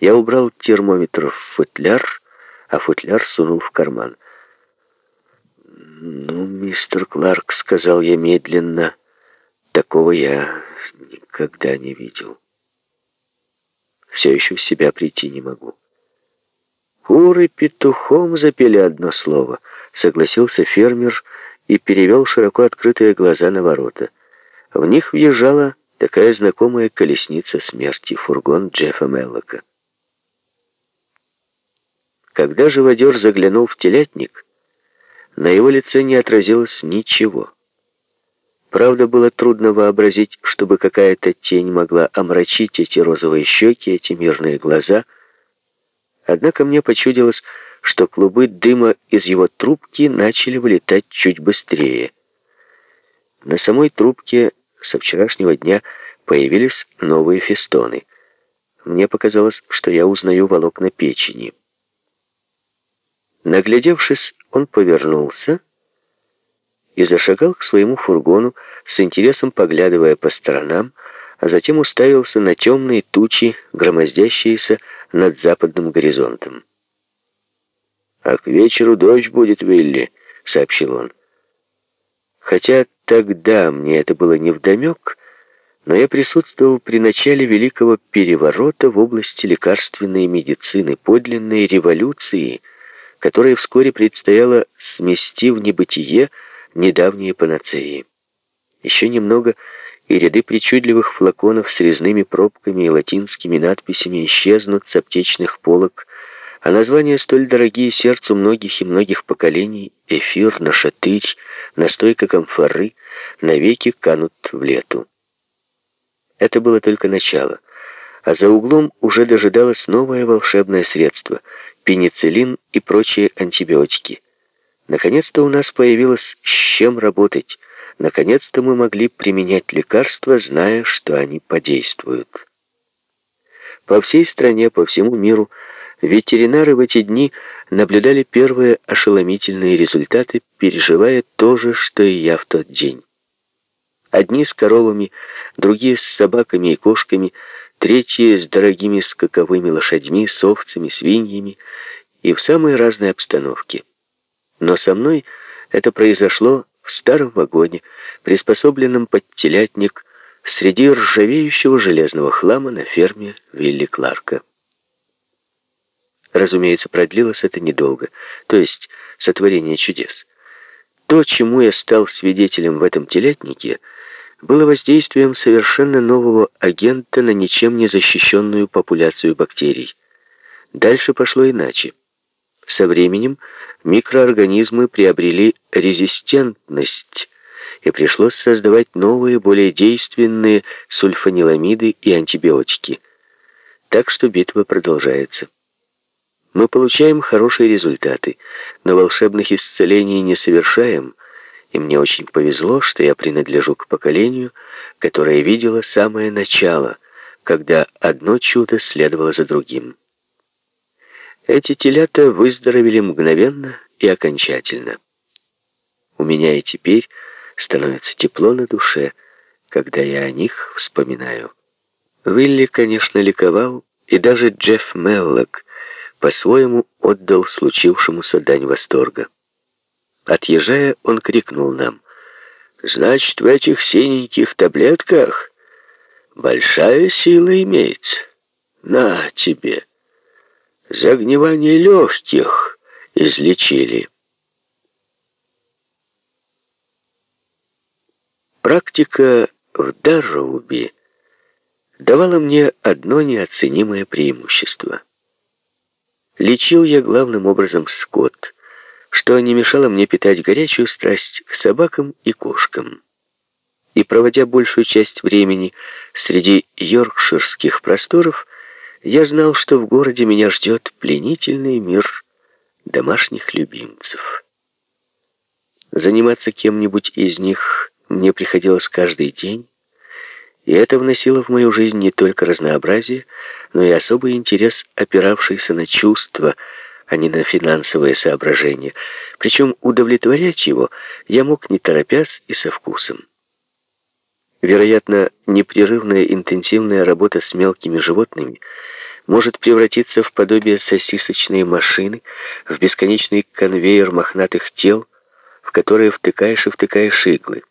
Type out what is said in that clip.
Я убрал термометр в футляр, а футляр сунул в карман. «Ну, мистер Кларк», — сказал я медленно, — «такого я никогда не видел. Все еще в себя прийти не могу». «Куры петухом запели одно слово», — согласился фермер и перевел широко открытые глаза на ворота. В них въезжала такая знакомая колесница смерти, фургон Джеффа Меллока. Когда живодер заглянул в телятник, на его лице не отразилось ничего. Правда, было трудно вообразить, чтобы какая-то тень могла омрачить эти розовые щеки, эти мирные глаза — Однако мне почудилось, что клубы дыма из его трубки начали вылетать чуть быстрее. На самой трубке со вчерашнего дня появились новые фестоны. Мне показалось, что я узнаю волокна печени. Наглядевшись, он повернулся и зашагал к своему фургону, с интересом поглядывая по сторонам, а затем уставился на темные тучи, громоздящиеся над западным горизонтом. «А к вечеру дождь будет, Вилли», — сообщил он. Хотя тогда мне это было невдомек, но я присутствовал при начале великого переворота в области лекарственной медицины, подлинной революции, которая вскоре предстояло смести в небытие недавние панацеи. Еще немного — и ряды причудливых флаконов с резными пробками и латинскими надписями исчезнут с аптечных полок, а названия столь дорогие сердцу многих и многих поколений — эфир, нашатырь, настойка камфоры — навеки канут в лету. Это было только начало, а за углом уже дожидалось новое волшебное средство — пенициллин и прочие антибиотики. Наконец-то у нас появилось с чем работать — Наконец-то мы могли применять лекарства, зная, что они подействуют. По всей стране, по всему миру, ветеринары в эти дни наблюдали первые ошеломительные результаты, переживая то же, что и я в тот день. Одни с коровами, другие с собаками и кошками, третьи с дорогими скаковыми лошадьми, с овцами, свиньями и в самой разной обстановке. Но со мной это произошло в старом вагоне, приспособленном под телятник, среди ржавеющего железного хлама на ферме Вилли Кларка. Разумеется, продлилось это недолго, то есть сотворение чудес. То, чему я стал свидетелем в этом телятнике, было воздействием совершенно нового агента на ничем не защищенную популяцию бактерий. Дальше пошло иначе. Со временем микроорганизмы приобрели резистентность, и пришлось создавать новые, более действенные сульфаниламиды и антибиотики. Так что битва продолжается. Мы получаем хорошие результаты, но волшебных исцелений не совершаем, и мне очень повезло, что я принадлежу к поколению, которое видело самое начало, когда одно чудо следовало за другим. Эти телята выздоровели мгновенно и окончательно. У меня и теперь становится тепло на душе, когда я о них вспоминаю. Вилли, конечно, ликовал, и даже Джефф Меллок по-своему отдал случившемуся дань восторга. Отъезжая, он крикнул нам, «Значит, в этих синеньких таблетках большая сила имеется. На тебе!» Загнивание легких излечили. Практика в Дарроуби давала мне одно неоценимое преимущество. Лечил я главным образом скот, что не мешало мне питать горячую страсть к собакам и кошкам. И проводя большую часть времени среди йоркширских просторов, я знал, что в городе меня ждет пленительный мир домашних любимцев. Заниматься кем-нибудь из них мне приходилось каждый день, и это вносило в мою жизнь не только разнообразие, но и особый интерес, опиравшийся на чувства, а не на финансовые соображения. Причем удовлетворять его я мог не торопясь и со вкусом. Вероятно, непрерывная интенсивная работа с мелкими животными может превратиться в подобие сосисочной машины, в бесконечный конвейер мохнатых тел, в которые втыкаешь и втыкаешь иглы.